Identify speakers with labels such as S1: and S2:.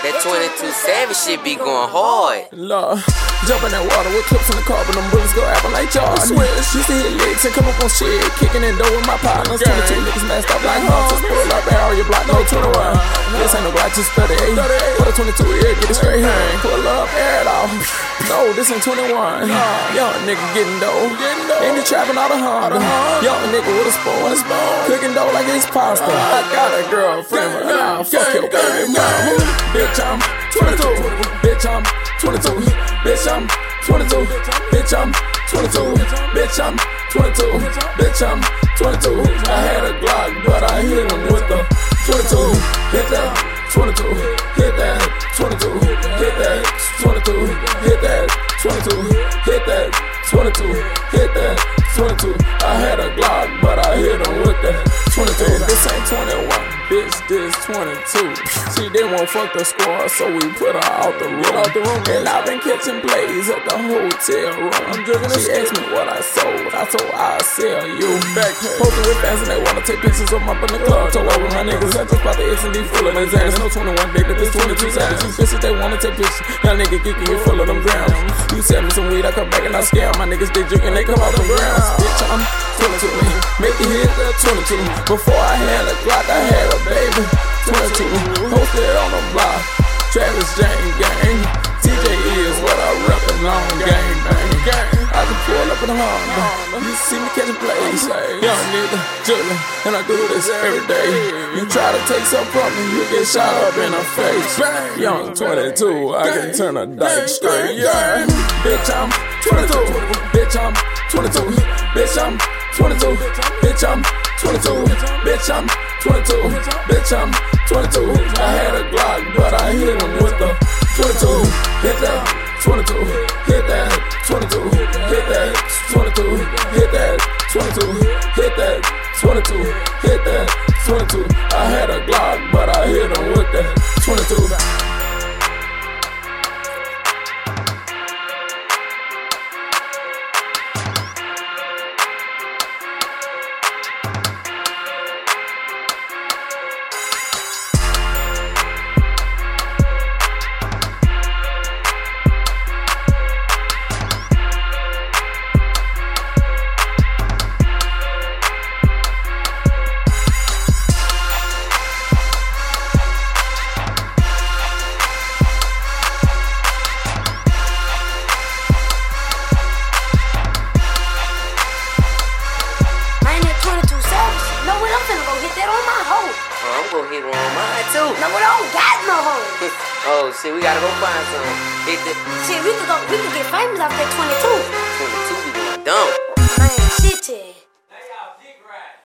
S1: That 22 Savage shit be going hard.
S2: Lord, jump in that water with clips in the car, but them bullets go happen like Jordan. Switch, used to hit licks and come up on shit, kicking in dough with my partners. 22 niggas messed up like hunters. Pull up and your block, no 21. This ain't no block, just 38. Put a 22 here, get it straight here. Pull up, air it off. No, this ain't 21. Young nigga getting dough. And he trapping all the hunger. Young nigga with a spoon. Cooking dough like it's pasta. I got a girlfriend, but nah, fuck your baby mama. Bitch, I'm 22. Bitch, I'm 22. Bitch, I'm 22. Bitch, I'm 22. Bitch, I'm 22. Bitch, I'm 22. I had a Glock, but I hit him with the 22. Hit that 22. Hit that 22. Hit that 22. Hit that 22. Hit that 22. Hit that 22. I had a Glock, but I hit him with 22. This ain't 21 bitch, this 22. She didn't want fuck the squad, so we put her out the room. Out the room. And I've been catching plays at the hotel room. I'm she asked me what I sold. I told her I'll sell you. Back posting with fans and they wanna take pictures of my up in the club. Told over my niggas, I just bought the S and D full of these ass. No 21 big, but this 22 savage. These bitches they wanna take pictures. Y'all nigga geeking, you full of them grams. You sell me some weed, I come back and I scam my niggas. They drinking, they come out the grounds. Bitch, I'm 22. Make it hit the 22. Before I had a Glock, I had a baby. 22. Posted on the block. Travis James gang. TJ is what I reppin' on gang bang. I can pull up in the Honda. You see me catching plays. Young nigga, juggling, and I do this every day. You try to take some from me, you get shot up in the face. Young 22, I can turn a dyke straight. Yeah. Bitch, I'm 22. Bitch, I'm 22. Bitch, I'm 22. Bitch, I'm 22. Bitch, I'm 22. Bitch, I'm 22. I had a Glock, but I hit him with the 22. Hit that 22. Hit that 22. Hit that 22. Hit that 22. Hit that 22. Hit that 22. I had a Glock, but I hit him with that 22.
S1: Oh, shit, we don't get my home. Oh, see we gotta go find some.
S3: Shit, we could go, we could get famous off that